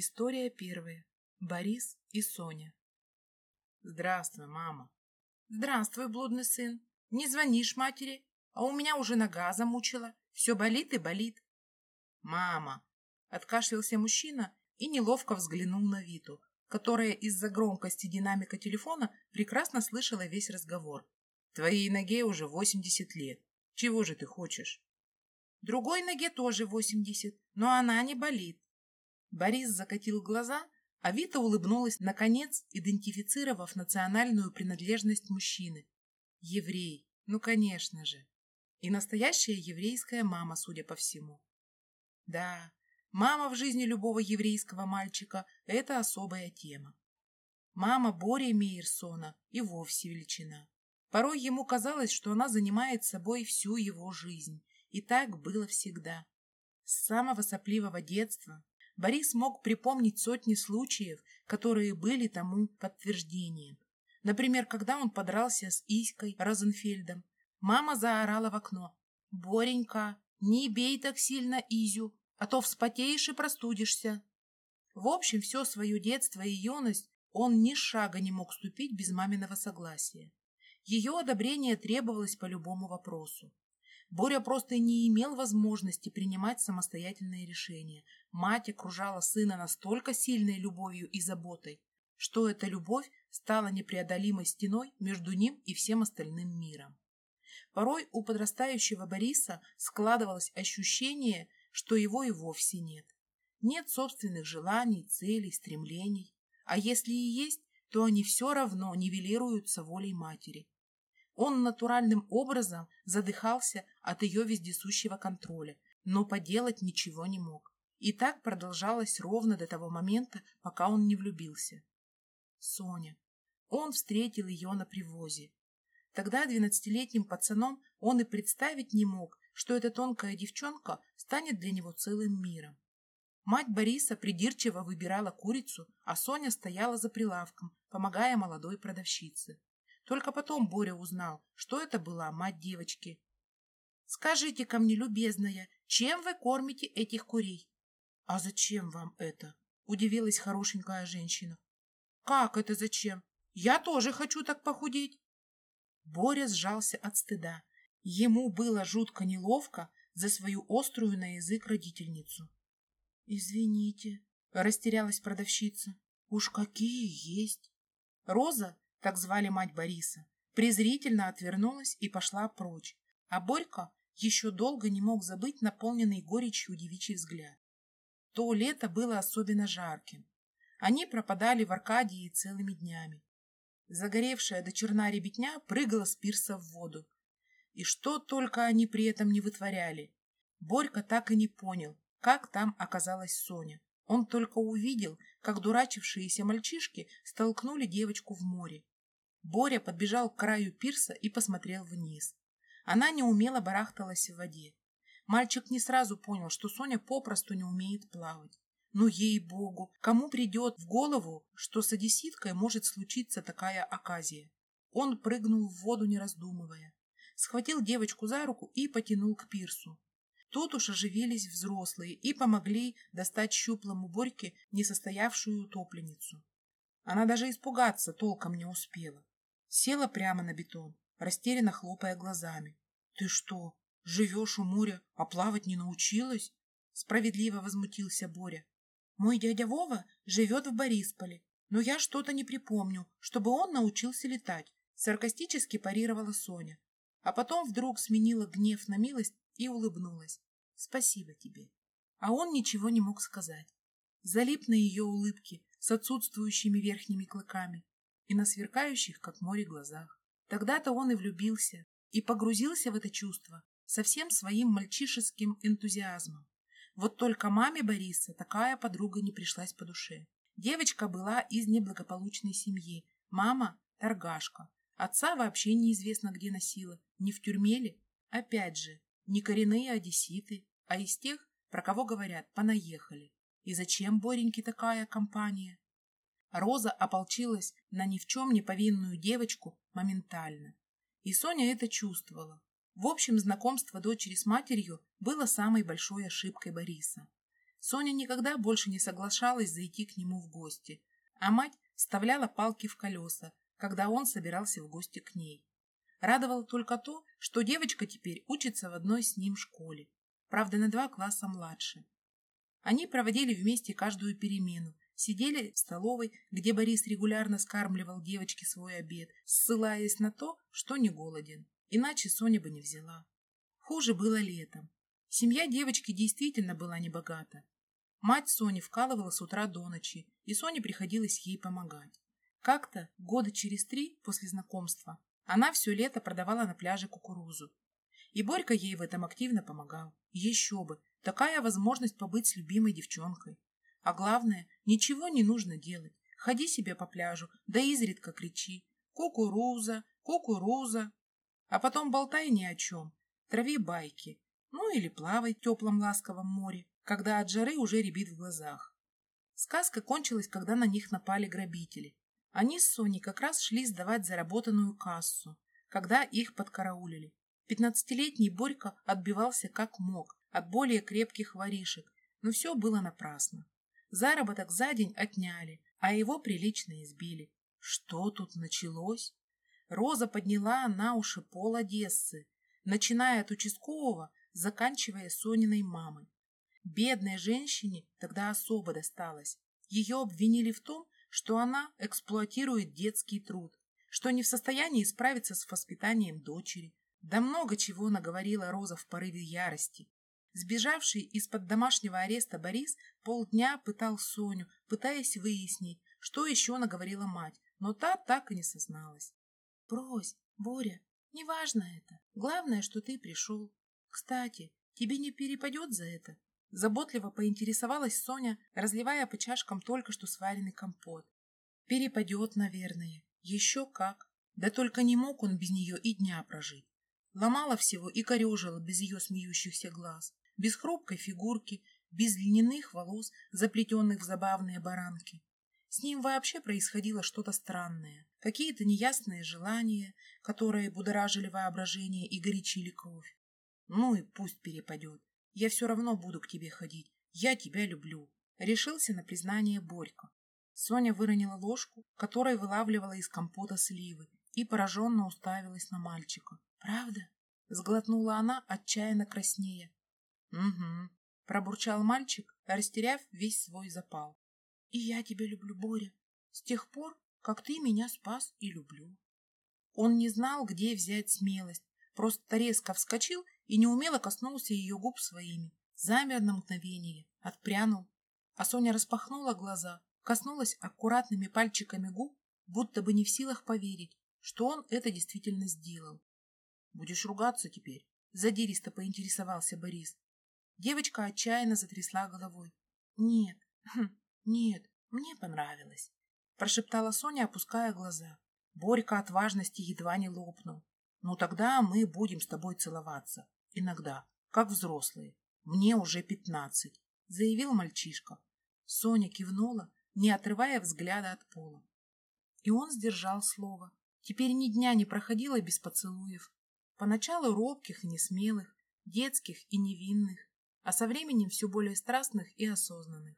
История первая. Борис и Соня. Здравствуй, мама. Здравствуй, блудный сын. Не звонишь матери, а у меня уже нога замучила. Все болит и болит. Мама. Откашлялся мужчина и неловко взглянул на Виту, которая из-за громкости динамика телефона прекрасно слышала весь разговор. Твоей ноге уже 80 лет. Чего же ты хочешь? Другой ноге тоже 80, но она не болит. Борис закатил глаза, а Вита улыбнулась, наконец, идентифицировав национальную принадлежность мужчины. Еврей, ну, конечно же. И настоящая еврейская мама, судя по всему. Да, мама в жизни любого еврейского мальчика – это особая тема. Мама Бори Мейерсона и вовсе величина. Порой ему казалось, что она занимает собой всю его жизнь. И так было всегда. С самого сопливого детства Борис мог припомнить сотни случаев, которые были тому подтверждением. Например, когда он подрался с Иськой Розенфельдом, мама заорала в окно. «Боренька, не бей так сильно Изю, а то вспотеешь и простудишься». В общем, все свое детство и юность он ни шага не мог ступить без маминого согласия. Ее одобрение требовалось по любому вопросу. Боря просто не имел возможности принимать самостоятельные решения. Мать окружала сына настолько сильной любовью и заботой, что эта любовь стала непреодолимой стеной между ним и всем остальным миром. Порой у подрастающего Бориса складывалось ощущение, что его и вовсе нет. Нет собственных желаний, целей, стремлений. А если и есть, то они все равно нивелируются волей матери. Он натуральным образом задыхался от ее вездесущего контроля, но поделать ничего не мог. И так продолжалось ровно до того момента, пока он не влюбился. Соня. Он встретил ее на привозе. Тогда двенадцатилетним пацаном он и представить не мог, что эта тонкая девчонка станет для него целым миром. Мать Бориса придирчиво выбирала курицу, а Соня стояла за прилавком, помогая молодой продавщице. Только потом Боря узнал, что это была мать девочки. скажите ко мне, любезная, чем вы кормите этих курей?» «А зачем вам это?» — удивилась хорошенькая женщина. «Как это зачем? Я тоже хочу так похудеть!» Боря сжался от стыда. Ему было жутко неловко за свою острую на язык родительницу. «Извините», — растерялась продавщица. «Уж какие есть!» Роза так звали мать Бориса, презрительно отвернулась и пошла прочь, а Борька еще долго не мог забыть наполненный горечью девичий взгляд. То лето было особенно жарким. Они пропадали в Аркадии целыми днями. Загоревшая до черна ребятня прыгала с пирса в воду. И что только они при этом не вытворяли. Борька так и не понял, как там оказалась Соня. Он только увидел, как дурачившиеся мальчишки столкнули девочку в море. Боря подбежал к краю пирса и посмотрел вниз. Она неумело барахталась в воде. Мальчик не сразу понял, что Соня попросту не умеет плавать. Ну, ей-богу, кому придет в голову, что с одесситкой может случиться такая оказия? Он прыгнул в воду, не раздумывая. Схватил девочку за руку и потянул к пирсу. Тут уж оживились взрослые и помогли достать щуплому Борьке несостоявшую утопленницу. Она даже испугаться толком не успела. Села прямо на бетон, растерянно хлопая глазами. «Ты что, живешь у моря, а плавать не научилась?» Справедливо возмутился Боря. «Мой дядя Вова живет в Борисполе, но я что-то не припомню, чтобы он научился летать», саркастически парировала Соня. А потом вдруг сменила гнев на милость и улыбнулась. «Спасибо тебе». А он ничего не мог сказать. Залип на ее улыбке с отсутствующими верхними клыками и на сверкающих, как море, глазах. Тогда-то он и влюбился, и погрузился в это чувство со всем своим мальчишеским энтузиазмом. Вот только маме Бориса такая подруга не пришлась по душе. Девочка была из неблагополучной семьи. Мама – торгашка. Отца вообще неизвестно где носила. Не в тюрьме ли? Опять же, не коренные одесситы, а из тех, про кого говорят, понаехали. И зачем Бореньке такая компания? Роза ополчилась на ни в чем не повинную девочку моментально. И Соня это чувствовала. В общем, знакомство дочери с матерью было самой большой ошибкой Бориса. Соня никогда больше не соглашалась зайти к нему в гости, а мать вставляла палки в колеса, когда он собирался в гости к ней. Радовало только то, что девочка теперь учится в одной с ним школе, правда, на два класса младше. Они проводили вместе каждую перемену, сидели в столовой, где Борис регулярно скармливал девочке свой обед, ссылаясь на то, что не голоден, иначе Соня бы не взяла. Хуже было летом. Семья девочки действительно была небогата. Мать Сони вкалывала с утра до ночи, и Соне приходилось ей помогать. Как-то, года через три после знакомства, она все лето продавала на пляже кукурузу. И Борька ей в этом активно помогал. Еще бы, такая возможность побыть с любимой девчонкой. А главное, ничего не нужно делать. Ходи себе по пляжу, да изредка кричи «Кукуруза! Кукуруза!» А потом болтай ни о чем, трави байки, ну или плавай в теплом ласковом море, когда от жары уже рябит в глазах. Сказка кончилась, когда на них напали грабители. Они с Соней как раз шли сдавать заработанную кассу, когда их подкараулили. Пятнадцатилетний Борька отбивался как мог от более крепких воришек, но все было напрасно. Заработок за день отняли, а его прилично избили. Что тут началось? Роза подняла на уши пол Одессы, начиная от участкового, заканчивая Сониной мамой. Бедной женщине тогда особо досталось. Ее обвинили в том, что она эксплуатирует детский труд, что не в состоянии справиться с воспитанием дочери. Да много чего наговорила Роза в порыве ярости. Сбежавший из-под домашнего ареста Борис полдня пытал Соню, пытаясь выяснить, что еще наговорила мать, но та так и не созналась. «Брось, Боря, неважно это. Главное, что ты пришел. Кстати, тебе не перепадет за это?» Заботливо поинтересовалась Соня, разливая по чашкам только что сваренный компот. «Перепадет, наверное. Еще как. Да только не мог он без нее и дня прожить. Ломала всего и корежила без ее смеющихся глаз, без хрупкой фигурки, без льняных волос, заплетенных в забавные баранки. С ним вообще происходило что-то странное, какие-то неясные желания, которые будоражили воображение и горячили кровь. Ну и пусть перепадет. Я все равно буду к тебе ходить. Я тебя люблю. Решился на признание Борька. Соня выронила ложку, которой вылавливала из компота сливы, и пораженно уставилась на мальчика. «Правда?» — сглотнула она, отчаянно краснея. «Угу», — пробурчал мальчик, растеряв весь свой запал. «И я тебя люблю, Боря, с тех пор, как ты меня спас и люблю». Он не знал, где взять смелость, просто резко вскочил и неумело коснулся ее губ своими. Замер на мгновение, отпрянул. А Соня распахнула глаза, коснулась аккуратными пальчиками губ, будто бы не в силах поверить, что он это действительно сделал. Будешь ругаться теперь? Задиристо поинтересовался Борис. Девочка отчаянно затрясла головой. Нет, хм, нет, мне понравилось. Прошептала Соня, опуская глаза. Борька от важности едва не лопнул. Ну тогда мы будем с тобой целоваться. Иногда, как взрослые. Мне уже пятнадцать, заявил мальчишка. Соня кивнула, не отрывая взгляда от пола. И он сдержал слово. Теперь ни дня не проходило без поцелуев. Поначалу робких и несмелых, детских и невинных, а со временем все более страстных и осознанных.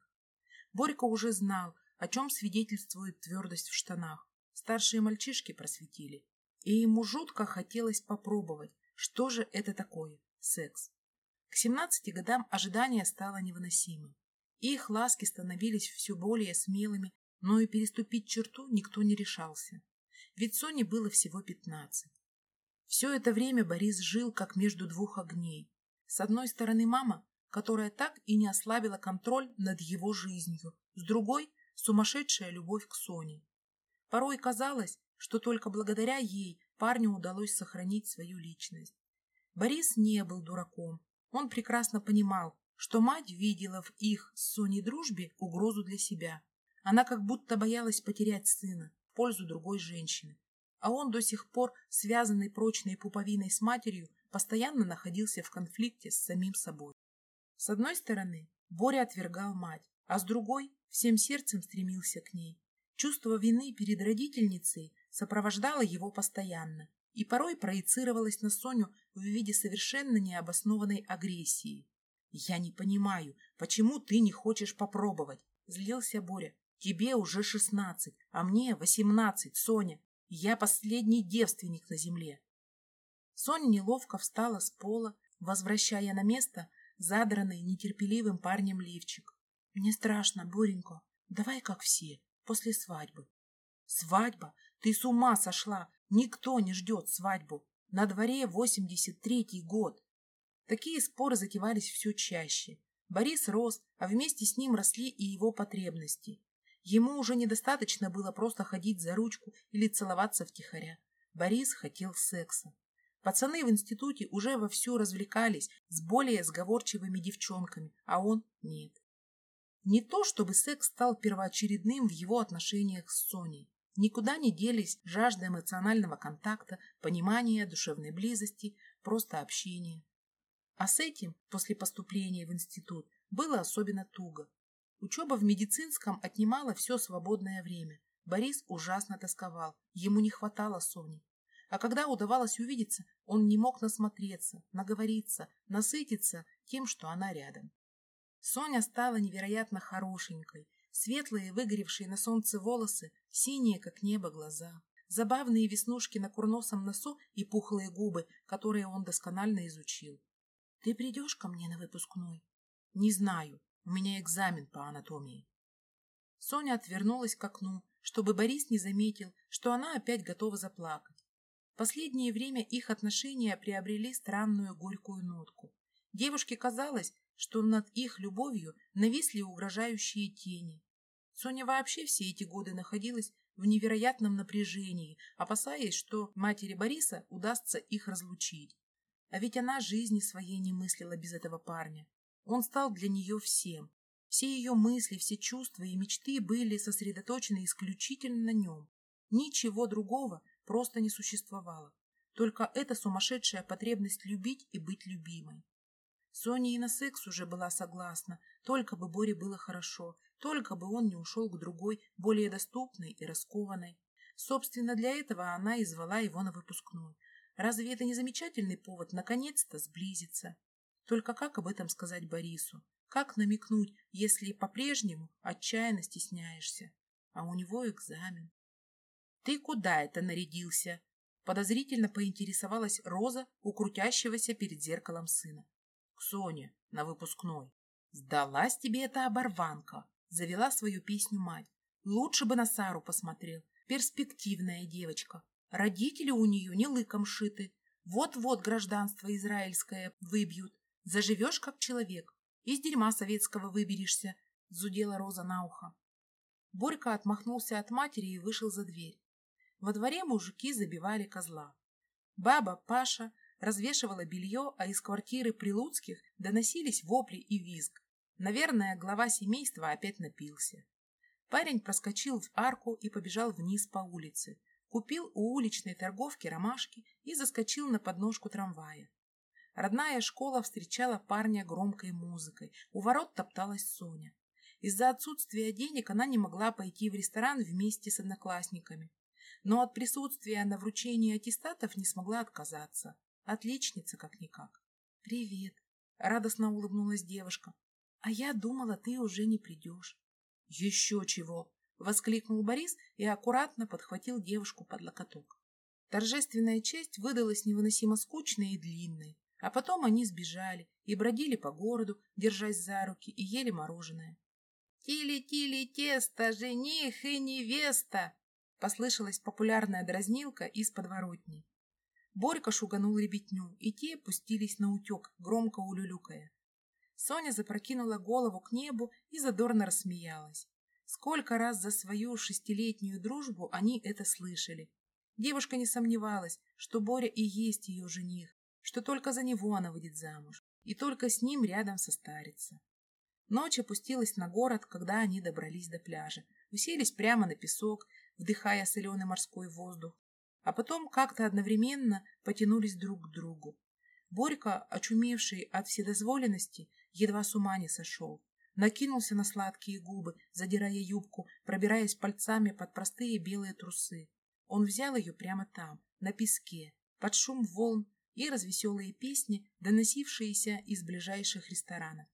Борька уже знал, о чем свидетельствует твердость в штанах. Старшие мальчишки просветили. И ему жутко хотелось попробовать, что же это такое – секс. К 17 годам ожидание стало невыносимым. Их ласки становились все более смелыми, но и переступить черту никто не решался. Ведь Соне было всего 15. Все это время Борис жил как между двух огней. С одной стороны мама, которая так и не ослабила контроль над его жизнью, с другой – сумасшедшая любовь к Соне. Порой казалось, что только благодаря ей парню удалось сохранить свою личность. Борис не был дураком. Он прекрасно понимал, что мать видела в их с Соней дружбе угрозу для себя. Она как будто боялась потерять сына в пользу другой женщины а он до сих пор, связанный прочной пуповиной с матерью, постоянно находился в конфликте с самим собой. С одной стороны, Боря отвергал мать, а с другой всем сердцем стремился к ней. Чувство вины перед родительницей сопровождало его постоянно и порой проецировалось на Соню в виде совершенно необоснованной агрессии. «Я не понимаю, Почему ты не хочешь попробовать? Злился Боря. Тебе уже шестнадцать, а мне восемнадцать, Соня. Я последний девственник на земле. Соня неловко встала с пола, возвращая на место задранный нетерпеливым парнем лифчик. Мне страшно, Боренька. Давай как все, после свадьбы. Свадьба? Ты с ума сошла. Никто не ждет свадьбу. На дворе восемьдесят третий год. Такие споры затевались все чаще. Борис рос, а вместе с ним росли и его потребности. Ему уже недостаточно было просто ходить за ручку или целоваться втихаря. Борис хотел секса. Пацаны в институте уже вовсю развлекались с более сговорчивыми девчонками, а он нет. Не то, чтобы секс стал первоочередным в его отношениях с Соней. Никуда не делись жажда эмоционального контакта, понимания, душевной близости, просто общения. А с этим, после поступления в институт, было особенно туго. Учеба в медицинском отнимала все свободное время. Борис ужасно тосковал, ему не хватало Сони. А когда удавалось увидеться, он не мог насмотреться, наговориться, насытиться тем, что она рядом. Соня стала невероятно хорошенькой, светлые, выгоревшие на солнце волосы, синие, как небо, глаза, забавные веснушки на курносом носу и пухлые губы, которые он досконально изучил. Ты придешь ко мне на выпускной? Не знаю. У меня экзамен по анатомии. Соня отвернулась к окну, чтобы Борис не заметил, что она опять готова заплакать. Последнее время их отношения приобрели странную горькую нотку. Девушке казалось, что над их любовью нависли угрожающие тени. Соня вообще все эти годы находилась в невероятном напряжении, опасаясь, что матери Бориса удастся их разлучить. А ведь она жизни своей не мыслила без этого парня. Он стал для нее всем. Все ее мысли, все чувства и мечты были сосредоточены исключительно на нем. Ничего другого просто не существовало. Только эта сумасшедшая потребность любить и быть любимой. Соня и на секс уже была согласна, только бы Боре было хорошо, только бы он не ушел к другой, более доступной и раскованной. Собственно, для этого она и звала его на выпускной. Разве это не замечательный повод наконец-то сблизиться? Только как об этом сказать Борису? Как намекнуть, если по-прежнему отчаянно стесняешься? А у него экзамен. «Ты куда это нарядился?» Подозрительно поинтересовалась Роза у крутящегося перед зеркалом сына. «К Соне, на выпускной». «Сдалась тебе эта оборванка!» Завела свою песню мать. «Лучше бы на Сару посмотрел. Перспективная девочка. Родители у нее не лыком шиты. Вот-вот гражданство израильское выбьют. Заживешь как человек. Из дерьма советского выберешься, — зудела Роза на ухо. Борька отмахнулся от матери и вышел за дверь. Во дворе мужики забивали козла. Баба Паша развешивала белье, а из квартиры Прилуцких доносились вопли и визг. Наверное, глава семейства опять напился. Парень проскочил в арку и побежал вниз по улице купил у уличной торговки ромашки и заскочил на подножку трамвая. Родная школа встречала парня громкой музыкой. У ворот топталась Соня. Из-за отсутствия денег она не могла пойти в ресторан вместе с одноклассниками. Но от присутствия на вручении аттестатов не смогла отказаться. Отличница как-никак. «Привет!» — радостно улыбнулась девушка. «А я думала, ты уже не придешь». «Еще чего!» Воскликнул Борис и аккуратно подхватил девушку под локоток. Торжественная честь выдалась невыносимо скучной и длинной, а потом они сбежали и бродили по городу, держась за руки, и ели мороженое. «Тили-тили тесто, жених и невеста!» Послышалась популярная дразнилка из подворотни. Борька шуганул ребятню, и те пустились на утек, громко улюлюкая. Соня запрокинула голову к небу и задорно рассмеялась. Сколько раз за свою шестилетнюю дружбу они это слышали. Девушка не сомневалась, что Боря и есть ее жених, что только за него она выйдет замуж, и только с ним рядом состарится. Ночь опустилась на город, когда они добрались до пляжа, уселись прямо на песок, вдыхая соленый морской воздух, а потом как-то одновременно потянулись друг к другу. Борька, очумевший от вседозволенности, едва с ума не сошел накинулся на сладкие губы, задирая юбку, пробираясь пальцами под простые белые трусы. Он взял ее прямо там, на песке, под шум волн и развеселые песни, доносившиеся из ближайших ресторанов.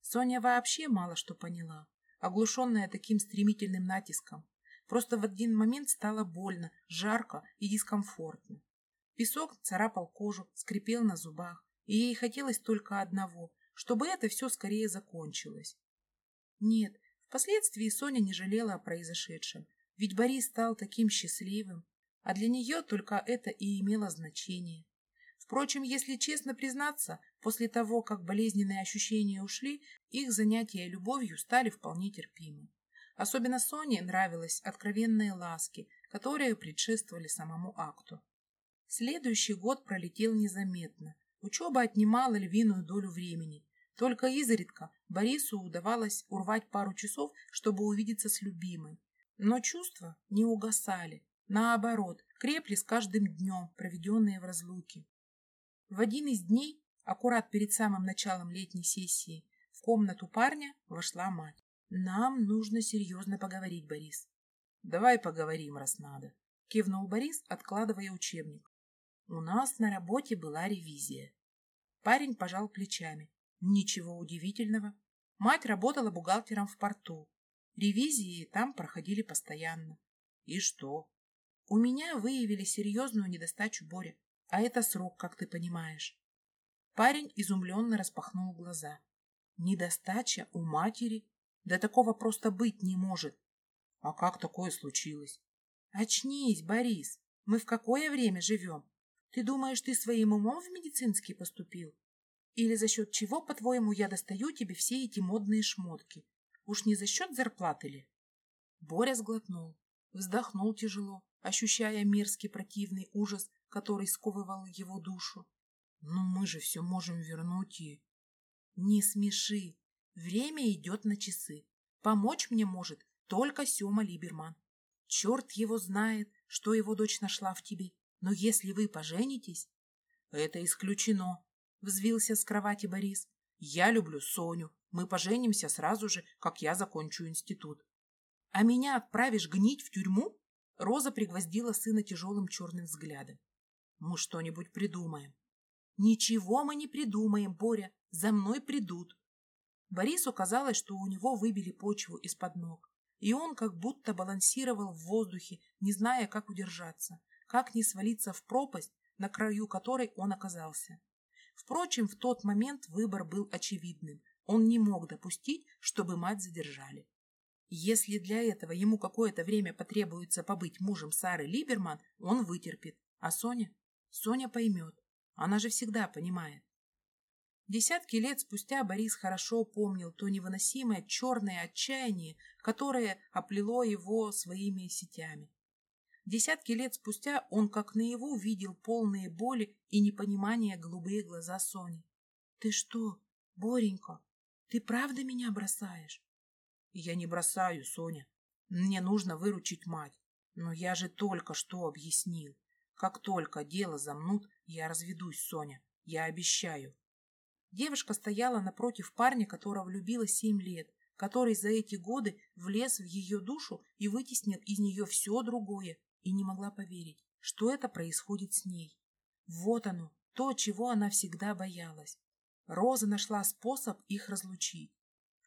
Соня вообще мало что поняла, оглушенная таким стремительным натиском. Просто в один момент стало больно, жарко и дискомфортно. Песок царапал кожу, скрипел на зубах, и ей хотелось только одного, чтобы это все скорее закончилось. Нет, впоследствии Соня не жалела о произошедшем, ведь Борис стал таким счастливым, а для нее только это и имело значение. Впрочем, если честно признаться, после того, как болезненные ощущения ушли, их занятия любовью стали вполне терпимы. Особенно Соне нравились откровенные ласки, которые предшествовали самому акту. Следующий год пролетел незаметно. Учеба отнимала львиную долю времени. Только изредка Борису удавалось урвать пару часов, чтобы увидеться с любимой. Но чувства не угасали. Наоборот, крепли с каждым днем, проведенные в разлуке. В один из дней, аккурат перед самым началом летней сессии, в комнату парня вошла мать. «Нам нужно серьезно поговорить, Борис». «Давай поговорим, раз надо», — кивнул Борис, откладывая учебник. «У нас на работе была ревизия». Парень пожал плечами. Ничего удивительного. Мать работала бухгалтером в порту. Ревизии там проходили постоянно. И что? У меня выявили серьезную недостачу Боря. А это срок, как ты понимаешь. Парень изумленно распахнул глаза. Недостача у матери? Да такого просто быть не может. А как такое случилось? Очнись, Борис. Мы в какое время живем? Ты думаешь, ты своим умом в медицинский поступил? Или за счет чего, по-твоему, я достаю тебе все эти модные шмотки? Уж не за счет зарплаты ли? Боря сглотнул, вздохнул тяжело, ощущая мерзкий противный ужас, который сковывал его душу. Но мы же все можем вернуть и... Не смеши. Время идет на часы. Помочь мне может только Сема Либерман. Черт его знает, что его дочь нашла в тебе. Но если вы поженитесь... Это исключено, взвился с кровати Борис. Я люблю Соню. Мы поженимся сразу же, как я закончу институт. А меня отправишь гнить в тюрьму? Роза пригвоздила сына тяжелым черным взглядом. Мы что-нибудь придумаем. Ничего мы не придумаем, Боря. За мной придут. Борису казалось, что у него выбили почву из-под ног, и он как будто балансировал в воздухе, не зная, как удержаться, как не свалиться в пропасть, на краю которой он оказался. Впрочем, в тот момент выбор был очевидным. Он не мог допустить, чтобы мать задержали. Если для этого ему какое-то время потребуется побыть мужем Сары Либерман, он вытерпит. А Соня? Соня поймет. Она же всегда понимает. Десятки лет спустя Борис хорошо помнил то невыносимое черное отчаяние, которое оплело его своими сетями. Десятки лет спустя он как наяву видел полные боли и непонимания голубые глаза Сони. — Ты что, Боренька, ты правда меня бросаешь? — Я не бросаю, Соня. Мне нужно выручить мать. Но я же только что объяснил. Как только дело замнут, я разведусь, Соня. Я обещаю. Девушка стояла напротив парня, которого любила семь лет, который за эти годы влез в ее душу и вытеснил из нее все другое, и не могла поверить, что это происходит с ней. Вот оно, то, чего она всегда боялась. Роза нашла способ их разлучить.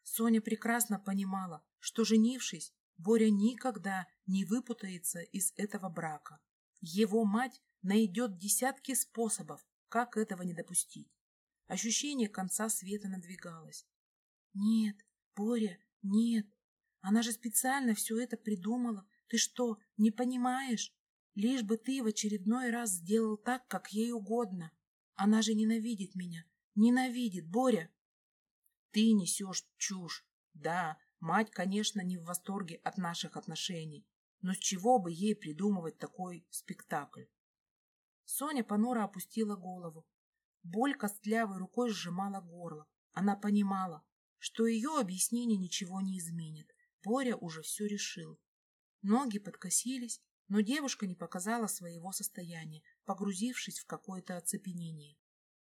Соня прекрасно понимала, что, женившись, Боря никогда не выпутается из этого брака. Его мать найдет десятки способов, как этого не допустить. Ощущение конца света надвигалось. Нет, Боря, нет. Она же специально все это придумала. Ты что, не понимаешь? Лишь бы ты в очередной раз сделал так, как ей угодно. Она же ненавидит меня. Ненавидит, Боря. Ты несешь чушь. Да, мать, конечно, не в восторге от наших отношений. Но с чего бы ей придумывать такой спектакль? Соня понуро опустила голову. Боль костлявой рукой сжимала горло. Она понимала, что ее объяснение ничего не изменит. Боря уже все решил. Ноги подкосились, но девушка не показала своего состояния, погрузившись в какое-то оцепенение.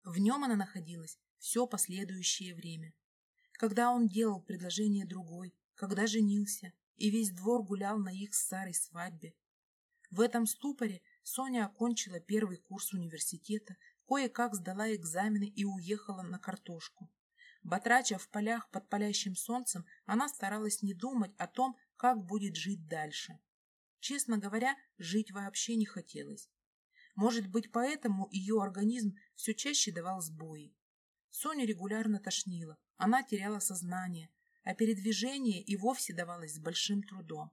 В нем она находилась все последующее время. Когда он делал предложение другой, когда женился, и весь двор гулял на их старой свадьбе. В этом ступоре Соня окончила первый курс университета, кое-как сдала экзамены и уехала на картошку. Батрача в полях под палящим солнцем, она старалась не думать о том, как будет жить дальше. Честно говоря, жить вообще не хотелось. Может быть, поэтому ее организм все чаще давал сбои. Соню регулярно тошнило, она теряла сознание, а передвижение и вовсе давалось с большим трудом.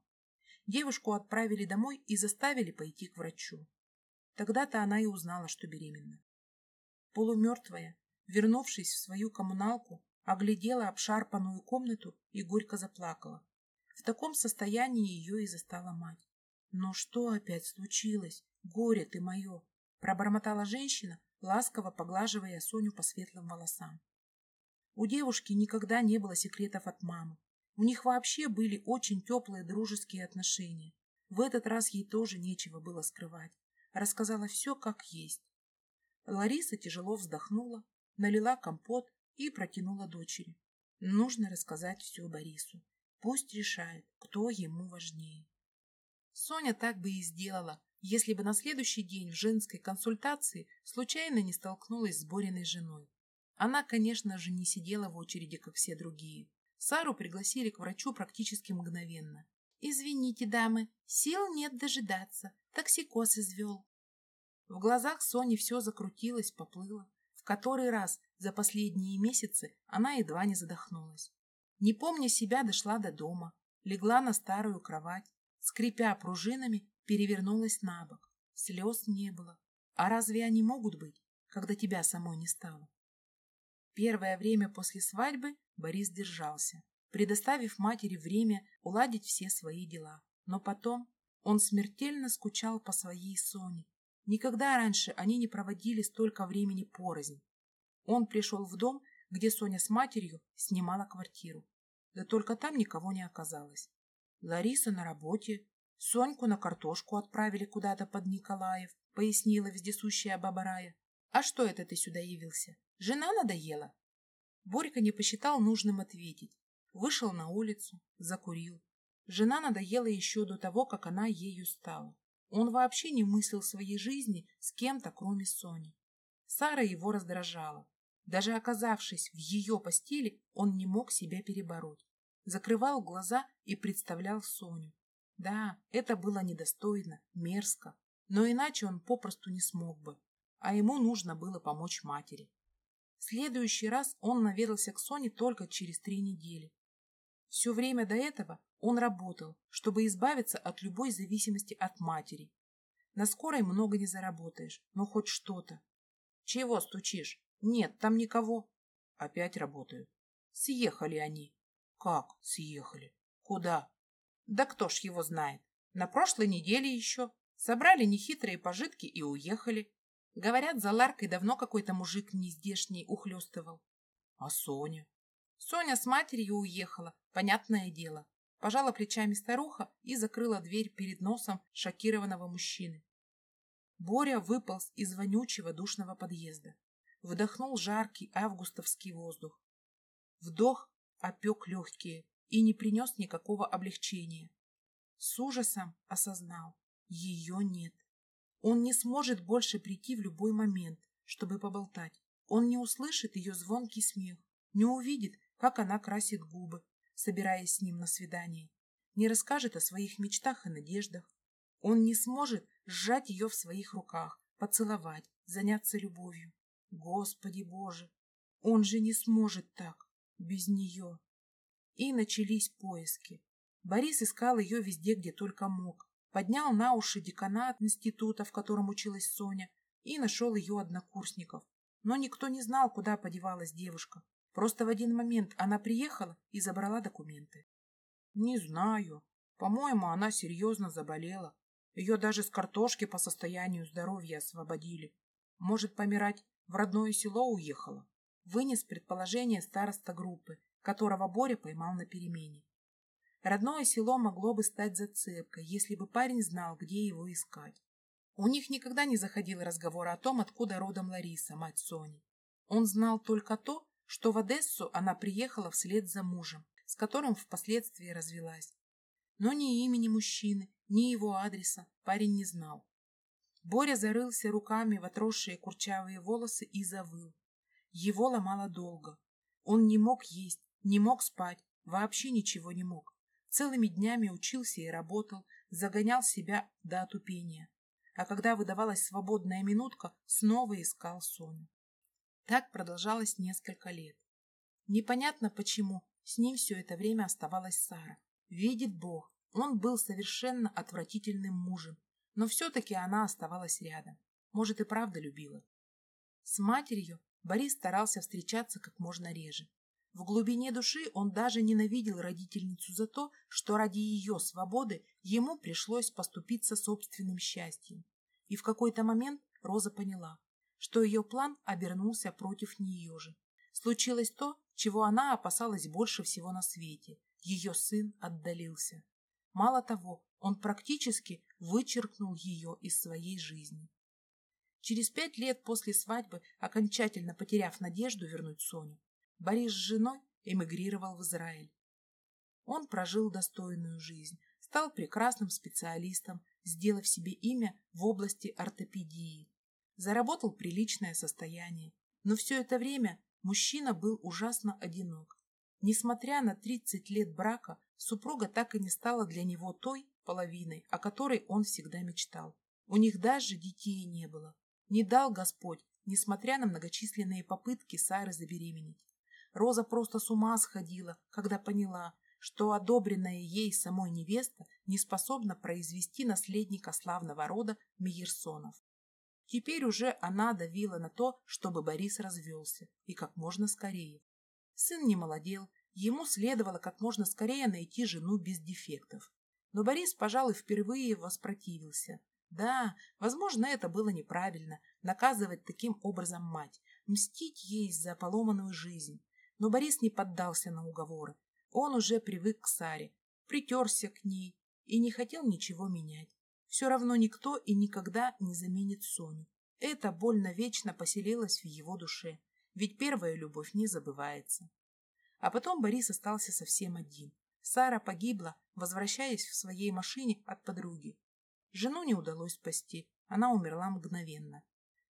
Девушку отправили домой и заставили пойти к врачу. Тогда-то она и узнала, что беременна. Полумертвая, вернувшись в свою коммуналку, оглядела обшарпанную комнату и горько заплакала. В таком состоянии ее и застала мать. «Но что опять случилось? Горе ты мое!» Пробормотала женщина, ласково поглаживая Соню по светлым волосам. У девушки никогда не было секретов от мамы. У них вообще были очень теплые дружеские отношения. В этот раз ей тоже нечего было скрывать. Рассказала все как есть. Лариса тяжело вздохнула, налила компот и протянула дочери. Нужно рассказать все Борису. Пусть решает, кто ему важнее. Соня так бы и сделала, если бы на следующий день в женской консультации случайно не столкнулась с Бориной женой. Она, конечно же, не сидела в очереди, как все другие. Сару пригласили к врачу практически мгновенно. «Извините, дамы, сил нет дожидаться, токсикоз извел». В глазах Сони все закрутилось, поплыло. В который раз за последние месяцы она едва не задохнулась. Не помня себя, дошла до дома, легла на старую кровать, скрипя пружинами, перевернулась на бок. Слез не было. А разве они могут быть, когда тебя самой не стало? Первое время после свадьбы Борис держался, предоставив матери время уладить все свои дела. Но потом он смертельно скучал по своей Соне. Никогда раньше они не проводили столько времени порознь. Он пришел в дом, где Соня с матерью снимала квартиру. Да только там никого не оказалось. Лариса на работе, Соньку на картошку отправили куда-то под Николаев, пояснила вездесущая Бабарая. А что это ты сюда явился? Жена надоела? Борька не посчитал нужным ответить. Вышел на улицу, закурил. Жена надоела еще до того, как она ею стала. Он вообще не мыслил своей жизни с кем-то, кроме Сони. Сара его раздражала. Даже оказавшись в ее постели, он не мог себя перебороть. Закрывал глаза и представлял Соню. Да, это было недостойно, мерзко, но иначе он попросту не смог бы, а ему нужно было помочь матери. В следующий раз он наведался к Соне только через три недели. Все время до этого он работал, чтобы избавиться от любой зависимости от матери. На скорой много не заработаешь, но хоть что-то. Чего стучишь? Нет, там никого. Опять работают. Съехали они. Как съехали? Куда? Да кто ж его знает. На прошлой неделе еще. Собрали нехитрые пожитки и уехали. Говорят, за Ларкой давно какой-то мужик нездешний ухлёстывал. А Соня? Соня с матерью уехала, понятное дело. Пожала плечами старуха и закрыла дверь перед носом шокированного мужчины. Боря выполз из вонючего душного подъезда. Вдохнул жаркий августовский воздух. Вдох опек легкие, и не принес никакого облегчения. С ужасом осознал, ее нет. Он не сможет больше прийти в любой момент, чтобы поболтать. Он не услышит ее звонкий смех, не увидит, как она красит губы, собираясь с ним на свидание, не расскажет о своих мечтах и надеждах. Он не сможет сжать ее в своих руках, поцеловать, заняться любовью. Господи Боже, он же не сможет так, без нее. И начались поиски. Борис искал ее везде, где только мог. Поднял на уши деканат института, в котором училась Соня, и нашел ее однокурсников. Но никто не знал, куда подевалась девушка. Просто в один момент она приехала и забрала документы. Не знаю. По-моему, она серьезно заболела. Ее даже с картошки по состоянию здоровья освободили. Может, помирать в родное село уехала? Вынес предположение староста группы которого Боря поймал на перемене. Родное село могло бы стать зацепкой, если бы парень знал, где его искать. У них никогда не заходил разговор о том, откуда родом Лариса, мать Сони. Он знал только то, что в Одессу она приехала вслед за мужем, с которым впоследствии развелась. Но ни имени мужчины, ни его адреса парень не знал. Боря зарылся руками в отросшие курчавые волосы и завыл. Его ломало долго. Он не мог есть, не мог спать, вообще ничего не мог. Целыми днями учился и работал, загонял себя до отупения. А когда выдавалась свободная минутка, снова искал Соню. Так продолжалось несколько лет. Непонятно почему с ним все это время оставалась Сара. Видит Бог, он был совершенно отвратительным мужем, но все-таки она оставалась рядом. Может, и правда любила. С матерью Борис старался встречаться как можно реже. В глубине души он даже ненавидел родительницу за то, что ради ее свободы ему пришлось поступиться собственным счастьем. И в какой-то момент Роза поняла, что ее план обернулся против нее же. Случилось то, чего она опасалась больше всего на свете. Ее сын отдалился. Мало того, он практически вычеркнул ее из своей жизни. Через пять лет после свадьбы, окончательно потеряв надежду вернуть Соню, Борис с женой эмигрировал в Израиль. Он прожил достойную жизнь, стал прекрасным специалистом, сделав себе имя в области ортопедии. Заработал приличное состояние, но все это время мужчина был ужасно одинок. Несмотря на 30 лет брака, супруга так и не стала для него той половиной, о которой он всегда мечтал. У них даже детей не было. Не дал Господь, несмотря на многочисленные попытки Сары забеременеть. Роза просто с ума сходила, когда поняла, что одобренная ей самой невеста не способна произвести наследника славного рода Мейерсонов. Теперь уже она давила на то, чтобы Борис развелся, и как можно скорее. Сын не молодел, ему следовало как можно скорее найти жену без дефектов. Но Борис, пожалуй, впервые воспротивился. Да, возможно, это было неправильно, наказывать таким образом мать, мстить ей за поломанную жизнь. Но Борис не поддался на уговоры. Он уже привык к Саре, притерся к ней и не хотел ничего менять. Все равно никто и никогда не заменит Соню. Эта боль навечно поселилась в его душе, ведь первая любовь не забывается. А потом Борис остался совсем один. Сара погибла, возвращаясь в своей машине от подруги. Жену не удалось спасти, она умерла мгновенно.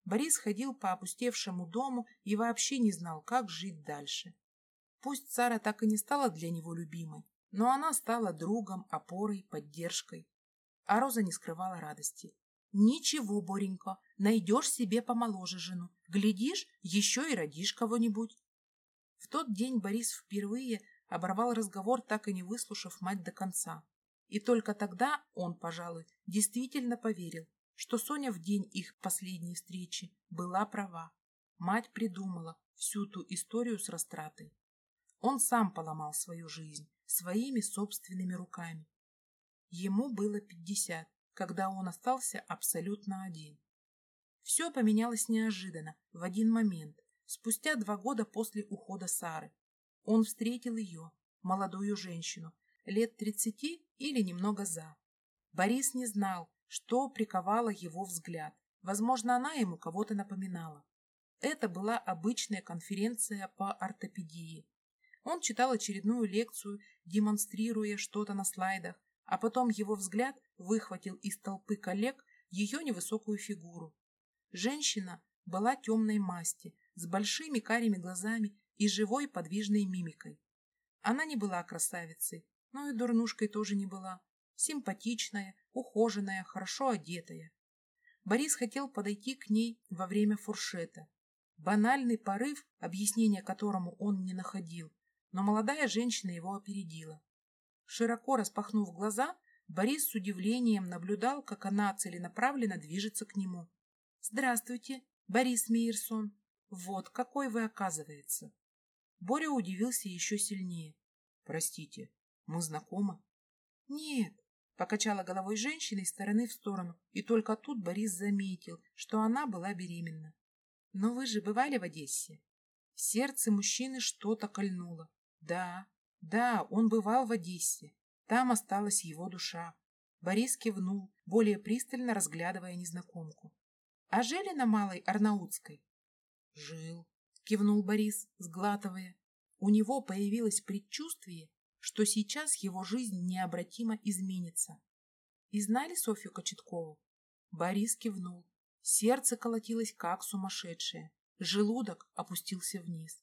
Борис ходил по опустевшему дому и вообще не знал, как жить дальше. Пусть Сара так и не стала для него любимой, но она стала другом, опорой, поддержкой. А Роза не скрывала радости. «Ничего, Боренька, найдешь себе помоложе жену. Глядишь, еще и родишь кого-нибудь». В тот день Борис впервые оборвал разговор, так и не выслушав мать до конца. И только тогда он, пожалуй, действительно поверил, что Соня в день их последней встречи была права. Мать придумала всю ту историю с растратой. Он сам поломал свою жизнь своими собственными руками. Ему было пятьдесят, когда он остался абсолютно один. Все поменялось неожиданно, в один момент, спустя два года после ухода Сары. Он встретил ее, молодую женщину, лет тридцати или немного за. Борис не знал, что приковало его взгляд. Возможно, она ему кого-то напоминала. Это была обычная конференция по ортопедии. Он читал очередную лекцию, демонстрируя что-то на слайдах, а потом его взгляд выхватил из толпы коллег ее невысокую фигуру. Женщина была темной масти, с большими карими глазами и живой подвижной мимикой. Она не была красавицей, но и дурнушкой тоже не была. Симпатичная, ухоженная, хорошо одетая. Борис хотел подойти к ней во время фуршета. Банальный порыв, объяснения которому он не находил, но молодая женщина его опередила. Широко распахнув глаза, Борис с удивлением наблюдал, как она целенаправленно движется к нему. «Здравствуйте, Борис Мейерсон. Вот какой вы, оказывается». Боря удивился еще сильнее. «Простите, мы знакомы?» «Нет», — покачала головой женщина из стороны в сторону, и только тут Борис заметил, что она была беременна. «Но вы же бывали в Одессе?» В сердце мужчины что-то кольнуло. «Да, да, он бывал в Одессе. Там осталась его душа». Борис кивнул, более пристально разглядывая незнакомку. «А жили на Малой Арнаутской?» «Жил», — кивнул Борис, сглатывая. У него появилось предчувствие, что сейчас его жизнь необратимо изменится. И знали Софью Кочеткову? Борис кивнул. Сердце колотилось, как сумасшедшее. Желудок опустился вниз.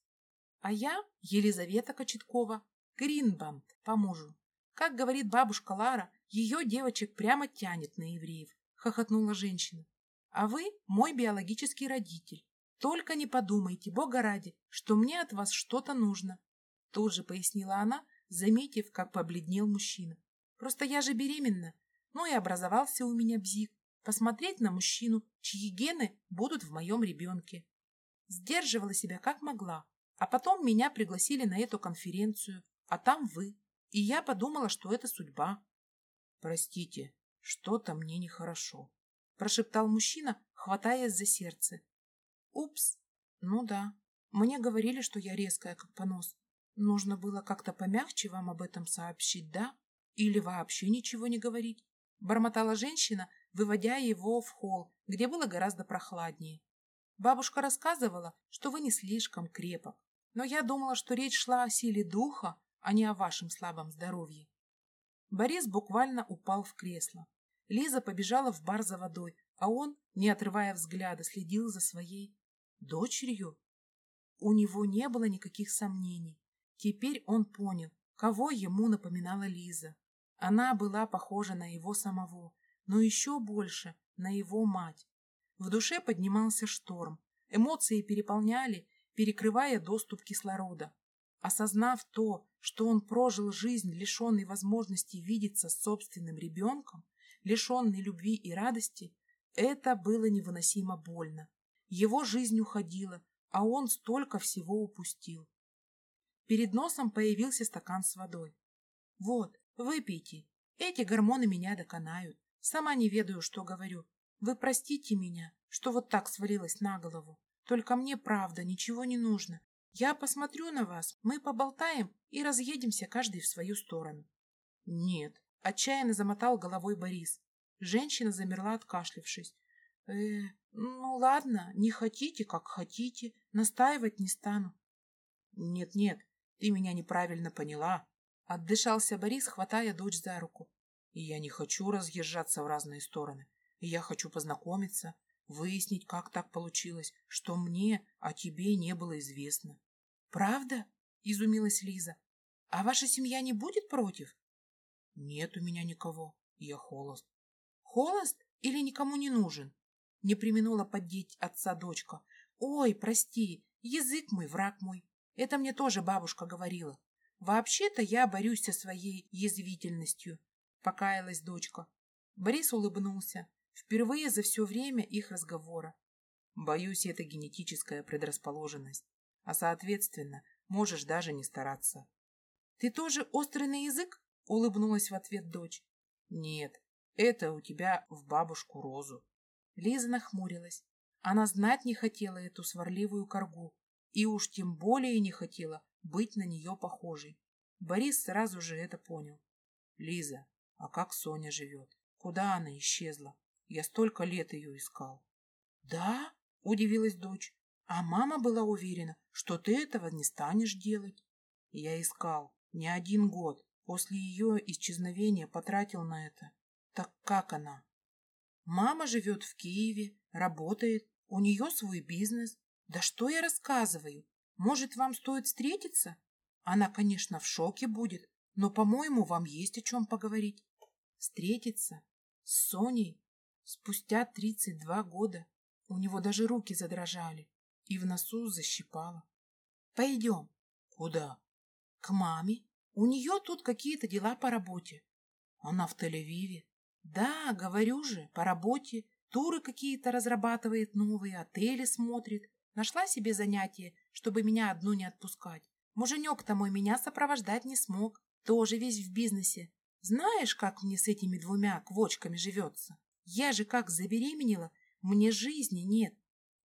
А я Елизавета Кочеткова, Гринбанд по мужу. Как говорит бабушка Лара, ее девочек прямо тянет на евреев, хохотнула женщина. А вы мой биологический родитель. Только не подумайте, бога ради, что мне от вас что-то нужно. Тут же пояснила она, заметив, как побледнел мужчина. Просто я же беременна, ну и образовался у меня бзик. Посмотреть на мужчину, чьи гены будут в моем ребенке. Сдерживала себя как могла, а потом меня пригласили на эту конференцию, а там вы. И я подумала, что это судьба. Простите, что-то мне нехорошо. Прошептал мужчина, хватаясь за сердце. Упс, ну да, мне говорили, что я резкая, как понос. Нужно было как-то помягче вам об этом сообщить, да? Или вообще ничего не говорить? Бормотала женщина, выводя его в холл, где было гораздо прохладнее. Бабушка рассказывала, что вы не слишком крепок, но я думала, что речь шла о силе духа, а не о вашем слабом здоровье. Борис буквально упал в кресло. Лиза побежала в бар за водой, а он, не отрывая взгляда, следил за своей дочерью. У него не было никаких сомнений. Теперь он понял, кого ему напоминала Лиза. Она была похожа на его самого, но еще больше на его мать. В душе поднимался шторм. Эмоции переполняли, перекрывая доступ кислорода. Осознав то, что он прожил жизнь, лишенный возможности видеться с собственным ребенком, лишенный любви и радости, это было невыносимо больно. Его жизнь уходила, а он столько всего упустил. Перед носом появился стакан с водой. «Вот, выпейте. Эти гормоны меня доконают. Сама не ведаю, что говорю. Вы простите меня, что вот так свалилась на голову. Только мне, правда, ничего не нужно. Я посмотрю на вас, мы поболтаем и разъедемся каждый в свою сторону. Нет, отчаянно замотал головой Борис. Женщина замерла, откашлившись. Э, ну ладно, не хотите, как хотите, настаивать не стану. Нет-нет, ты меня неправильно поняла. Отдышался Борис, хватая дочь за руку. И я не хочу разъезжаться в разные стороны. Я хочу познакомиться, выяснить, как так получилось, что мне о тебе не было известно. Правда? Изумилась Лиза. А ваша семья не будет против? Нет у меня никого. Я холост. Холост или никому не нужен? Не применула поддеть отца дочка. Ой, прости, язык мой, враг мой. Это мне тоже бабушка говорила. Вообще-то я борюсь со своей язвительностью, покаялась дочка. Борис улыбнулся. Впервые за все время их разговора. Боюсь, это генетическая предрасположенность. А соответственно, можешь даже не стараться. Ты тоже острый на язык? Улыбнулась в ответ дочь. Нет, это у тебя в бабушку Розу. Лиза нахмурилась. Она знать не хотела эту сварливую коргу, и уж тем более не хотела быть на нее похожей. Борис сразу же это понял. Лиза, а как Соня живет? Куда она исчезла? Я столько лет ее искал. Да? Удивилась дочь. А мама была уверена, что ты этого не станешь делать. Я искал. Не один год. После ее исчезновения потратил на это. Так как она? Мама живет в Киеве, работает, у нее свой бизнес. Да что я рассказываю? Может, вам стоит встретиться? Она, конечно, в шоке будет, но, по-моему, вам есть о чем поговорить. Встретиться с Соней спустя 32 года. У него даже руки задрожали и в носу защипало. Пойдем. Куда? К маме. У нее тут какие-то дела по работе. Она в Тель-Авиве. Да, говорю же, по работе. Туры какие-то разрабатывает новые, отели смотрит. Нашла себе занятие, чтобы меня одну не отпускать. Муженек-то мой меня сопровождать не смог. Тоже весь в бизнесе. Знаешь, как мне с этими двумя квочками живется? Я же как забеременела, мне жизни нет.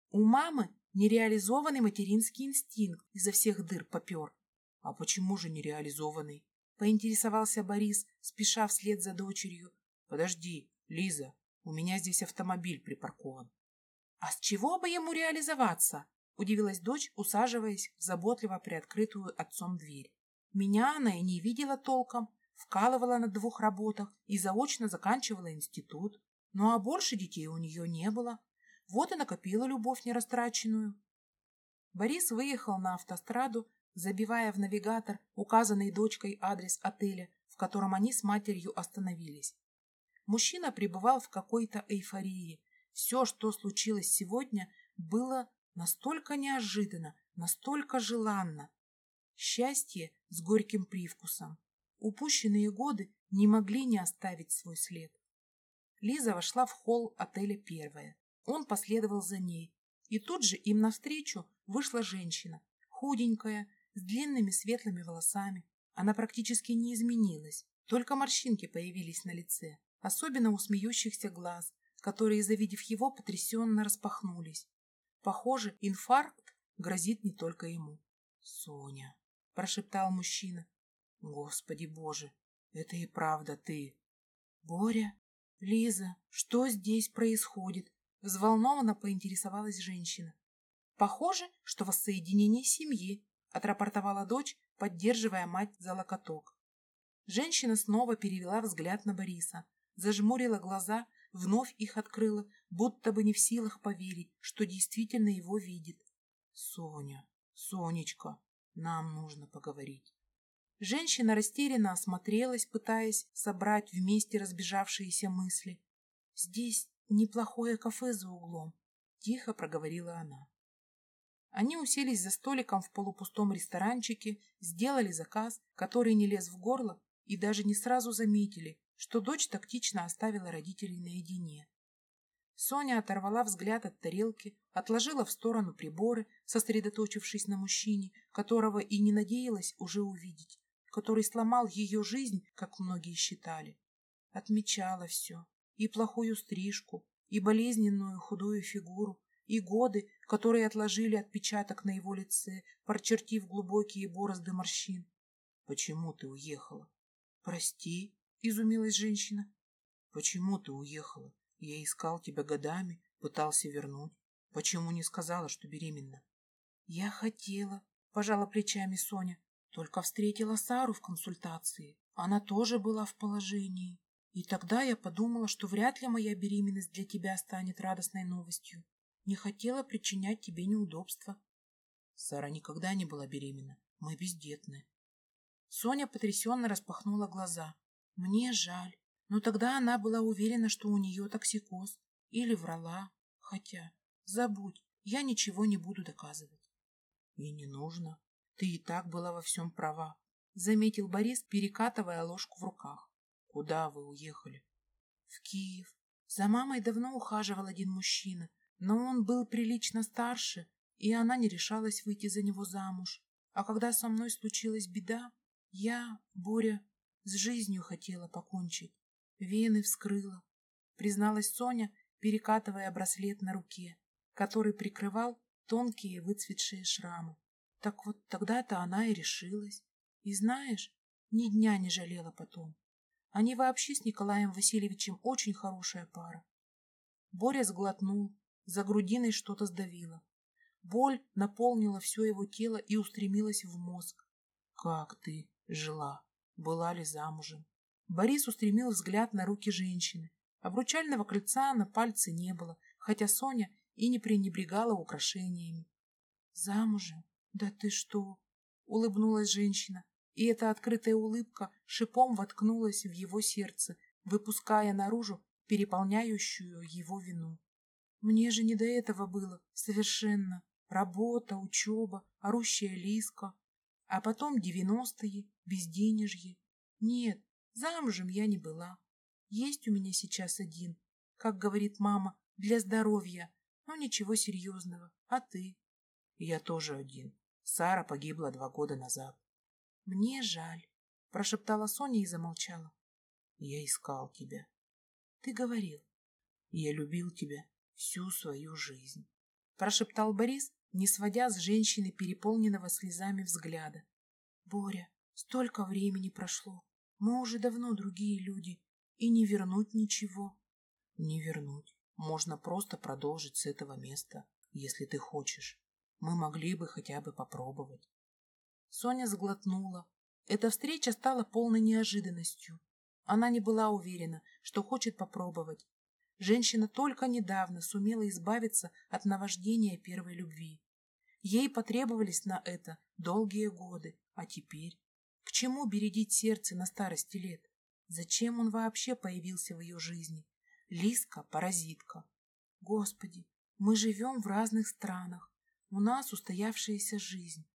У мамы нереализованный материнский инстинкт изо всех дыр попер. — А почему же нереализованный? — поинтересовался Борис, спеша вслед за дочерью. — Подожди, Лиза, у меня здесь автомобиль припаркован. — А с чего бы ему реализоваться? — удивилась дочь, усаживаясь в заботливо приоткрытую отцом дверь. Меня она и не видела толком, вкалывала на двух работах и заочно заканчивала институт. Ну а больше детей у нее не было. Вот и накопила любовь нерастраченную. Борис выехал на автостраду, забивая в навигатор указанный дочкой адрес отеля, в котором они с матерью остановились. Мужчина пребывал в какой-то эйфории. Все, что случилось сегодня, было настолько неожиданно, настолько желанно. Счастье с горьким привкусом. Упущенные годы не могли не оставить свой след. Лиза вошла в холл отеля первая. Он последовал за ней. И тут же им навстречу вышла женщина, худенькая, с длинными светлыми волосами. Она практически не изменилась, только морщинки появились на лице, особенно у смеющихся глаз, которые, завидев его, потрясенно распахнулись. Похоже, инфаркт грозит не только ему. — Соня, — прошептал мужчина. — Господи боже, это и правда ты. — Боря, Лиза, что здесь происходит? Взволнованно поинтересовалась женщина. Похоже, что воссоединение семьи, отрапортовала дочь, поддерживая мать за локоток. Женщина снова перевела взгляд на Бориса, зажмурила глаза, вновь их открыла, будто бы не в силах поверить, что действительно его видит. Соня, Сонечка, нам нужно поговорить. Женщина растерянно осмотрелась, пытаясь собрать вместе разбежавшиеся мысли. «Здесь неплохое кафе за углом», — тихо проговорила она. Они уселись за столиком в полупустом ресторанчике, сделали заказ, который не лез в горло, и даже не сразу заметили, что дочь тактично оставила родителей наедине. Соня оторвала взгляд от тарелки, отложила в сторону приборы, сосредоточившись на мужчине, которого и не надеялась уже увидеть, который сломал ее жизнь, как многие считали. Отмечала все, и плохую стрижку, и болезненную худую фигуру, и годы, которые отложили отпечаток на его лице, прочертив глубокие борозды морщин. — Почему ты уехала? — Прости, — изумилась женщина. — Почему ты уехала? Я искал тебя годами, пытался вернуть. Почему не сказала, что беременна? — Я хотела, — пожала плечами Соня. Только встретила Сару в консультации. Она тоже была в положении. И тогда я подумала, что вряд ли моя беременность для тебя станет радостной новостью. Не хотела причинять тебе неудобства. Сара никогда не была беременна. Мы бездетны. Соня потрясенно распахнула глаза. Мне жаль. Но тогда она была уверена, что у нее токсикоз. Или врала. Хотя, забудь, я ничего не буду доказывать. И не нужно. Ты и так была во всем права, заметил Борис, перекатывая ложку в руках. Куда вы уехали? В Киев. За мамой давно ухаживал один мужчина, но он был прилично старше, и она не решалась выйти за него замуж. А когда со мной случилась беда, я, Боря, с жизнью хотела покончить. Вены вскрыла, призналась Соня, перекатывая браслет на руке, который прикрывал тонкие выцветшие шрамы. Так вот тогда-то она и решилась. И знаешь, ни дня не жалела потом. Они вообще с Николаем Васильевичем очень хорошая пара. Боря сглотнул, за грудиной что-то сдавило. Боль наполнила все его тело и устремилась в мозг. «Как ты жила? Была ли замужем?» Борис устремил взгляд на руки женщины. Обручального кольца на пальце не было, хотя Соня и не пренебрегала украшениями. «Замужем? Да ты что?» — улыбнулась женщина и эта открытая улыбка шипом воткнулась в его сердце, выпуская наружу переполняющую его вину. Мне же не до этого было совершенно. Работа, учеба, орущая Лиска. А потом девяностые, безденежье. Нет, замужем я не была. Есть у меня сейчас один, как говорит мама, для здоровья, но ничего серьезного. А ты? Я тоже один. Сара погибла два года назад. Мне жаль, прошептала Соня и замолчала. Я искал тебя. Ты говорил. Я любил тебя всю свою жизнь, прошептал Борис, не сводя с женщины переполненного слезами взгляда. Боря, столько времени прошло. Мы уже давно другие люди, и не вернуть ничего. Не вернуть. Можно просто продолжить с этого места, если ты хочешь. Мы могли бы хотя бы попробовать. Соня сглотнула. Эта встреча стала полной неожиданностью. Она не была уверена, что хочет попробовать. Женщина только недавно сумела избавиться от наваждения первой любви. Ей потребовались на это долгие годы, а теперь? К чему бередить сердце на старости лет? Зачем он вообще появился в ее жизни? Лиска – паразитка. Господи, мы живем в разных странах. У нас устоявшаяся жизнь.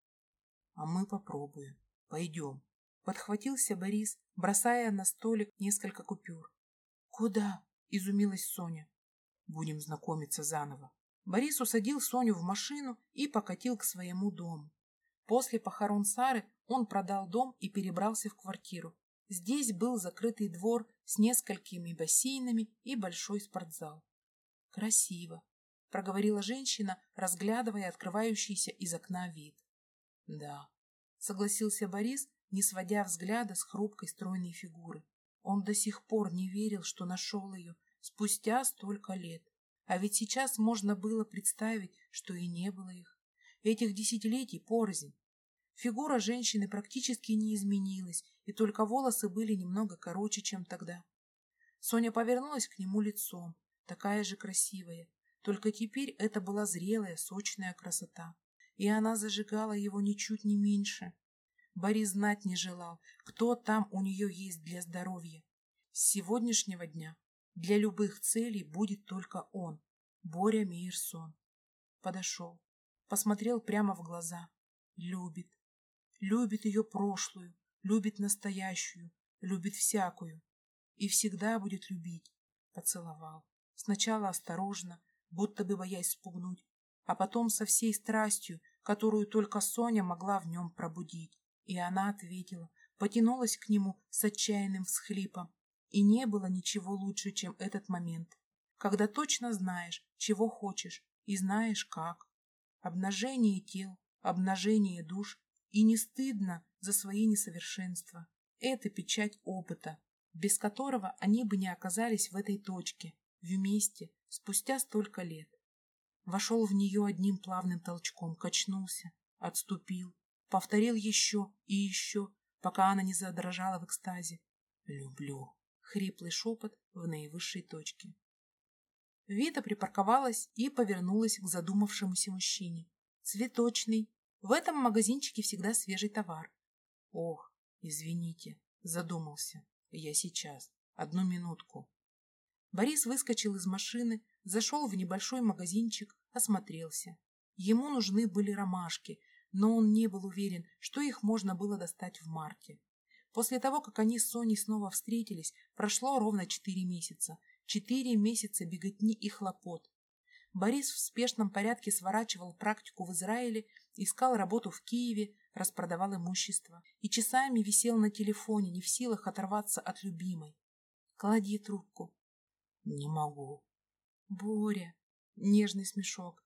А мы попробуем. Пойдем. Подхватился Борис, бросая на столик несколько купюр. Куда? Изумилась Соня. Будем знакомиться заново. Борис усадил Соню в машину и покатил к своему дому. После похорон Сары он продал дом и перебрался в квартиру. Здесь был закрытый двор с несколькими бассейнами и большой спортзал. Красиво, проговорила женщина, разглядывая открывающийся из окна вид. Да, согласился Борис, не сводя взгляда с хрупкой стройной фигуры. Он до сих пор не верил, что нашел ее спустя столько лет. А ведь сейчас можно было представить, что и не было их. Этих десятилетий порознь. Фигура женщины практически не изменилась, и только волосы были немного короче, чем тогда. Соня повернулась к нему лицом, такая же красивая, только теперь это была зрелая, сочная красота, и она зажигала его ничуть не меньше. Борис знать не желал, кто там у нее есть для здоровья. С сегодняшнего дня для любых целей будет только он, Боря Мейерсон. Подошел, посмотрел прямо в глаза. Любит. Любит ее прошлую, любит настоящую, любит всякую. И всегда будет любить. Поцеловал. Сначала осторожно, будто бы боясь спугнуть, а потом со всей страстью, которую только Соня могла в нем пробудить. И она ответила, потянулась к нему с отчаянным всхлипом, и не было ничего лучше, чем этот момент, когда точно знаешь, чего хочешь, и знаешь как. Обнажение тел, обнажение душ, и не стыдно за свои несовершенства. Это печать опыта, без которого они бы не оказались в этой точке, вместе, спустя столько лет. Вошел в нее одним плавным толчком, качнулся, отступил, повторил еще и еще, пока она не задрожала в экстазе. «Люблю». Хриплый шепот в наивысшей точке. Вита припарковалась и повернулась к задумавшемуся мужчине. Цветочный. В этом магазинчике всегда свежий товар. Ох, извините, задумался. Я сейчас. Одну минутку. Борис выскочил из машины, зашел в небольшой магазинчик, осмотрелся. Ему нужны были ромашки, но он не был уверен, что их можно было достать в марте. После того, как они с Соней снова встретились, прошло ровно четыре месяца. Четыре месяца беготни и хлопот. Борис в спешном порядке сворачивал практику в Израиле, искал работу в Киеве, распродавал имущество и часами висел на телефоне, не в силах оторваться от любимой. «Клади трубку». «Не могу». «Боря». Нежный смешок.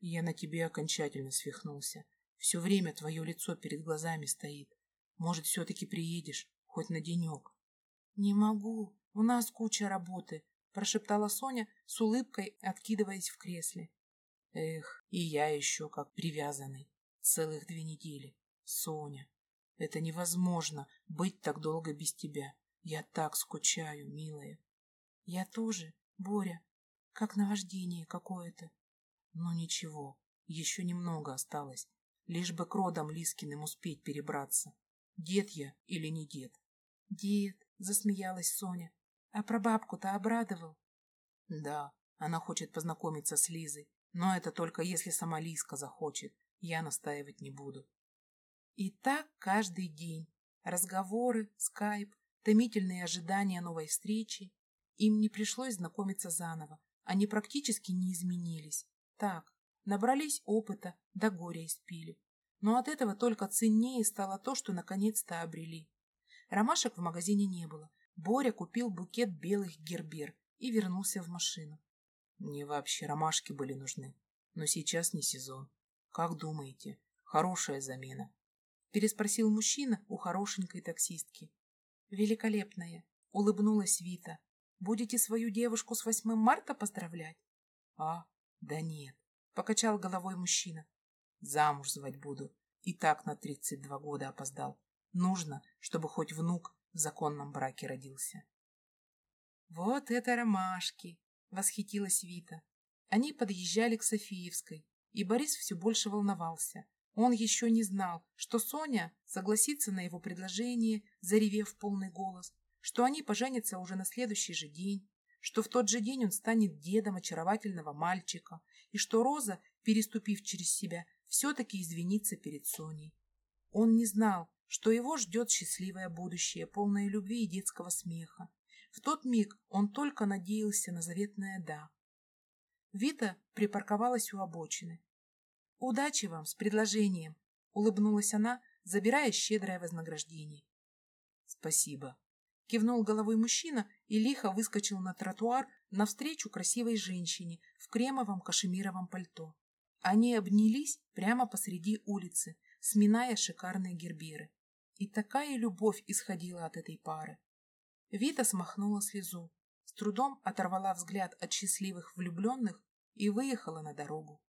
«Я на тебе окончательно свихнулся. Все время твое лицо перед глазами стоит. Может, все-таки приедешь, хоть на денек? — Не могу, у нас куча работы, — прошептала Соня с улыбкой, откидываясь в кресле. — Эх, и я еще как привязанный. Целых две недели. Соня, это невозможно, быть так долго без тебя. Я так скучаю, милая. — Я тоже, Боря, как наваждение какое-то. Ну ничего, еще немного осталось, лишь бы к родам Лискиным успеть перебраться. Дед я или не дед? Дед, засмеялась Соня. А про бабку-то обрадовал? Да, она хочет познакомиться с Лизой, но это только если сама Лизка захочет. Я настаивать не буду. И так каждый день. Разговоры, скайп, томительные ожидания новой встречи. Им не пришлось знакомиться заново. Они практически не изменились. Так, набрались опыта, до горя испили но от этого только ценнее стало то, что наконец-то обрели. Ромашек в магазине не было. Боря купил букет белых гербер и вернулся в машину. Мне вообще ромашки были нужны, но сейчас не сезон. Как думаете, хорошая замена? Переспросил мужчина у хорошенькой таксистки. Великолепная, улыбнулась Вита. Будете свою девушку с 8 марта поздравлять? А, да нет, покачал головой мужчина. Замуж звать буду. И так на тридцать два года опоздал. Нужно, чтобы хоть внук в законном браке родился. Вот это ромашки! Восхитилась Вита. Они подъезжали к Софиевской, и Борис все больше волновался. Он еще не знал, что Соня согласится на его предложение, заревев полный голос, что они поженятся уже на следующий же день, что в тот же день он станет дедом очаровательного мальчика, и что Роза, переступив через себя, все-таки извинится перед Соней. Он не знал, что его ждет счастливое будущее, полное любви и детского смеха. В тот миг он только надеялся на заветное «да». Вита припарковалась у обочины. «Удачи вам с предложением!» — улыбнулась она, забирая щедрое вознаграждение. «Спасибо!» — кивнул головой мужчина и лихо выскочил на тротуар навстречу красивой женщине в кремовом кашемировом пальто. Они обнялись прямо посреди улицы, сминая шикарные герберы. И такая любовь исходила от этой пары. Вита смахнула слезу, с трудом оторвала взгляд от счастливых влюбленных и выехала на дорогу.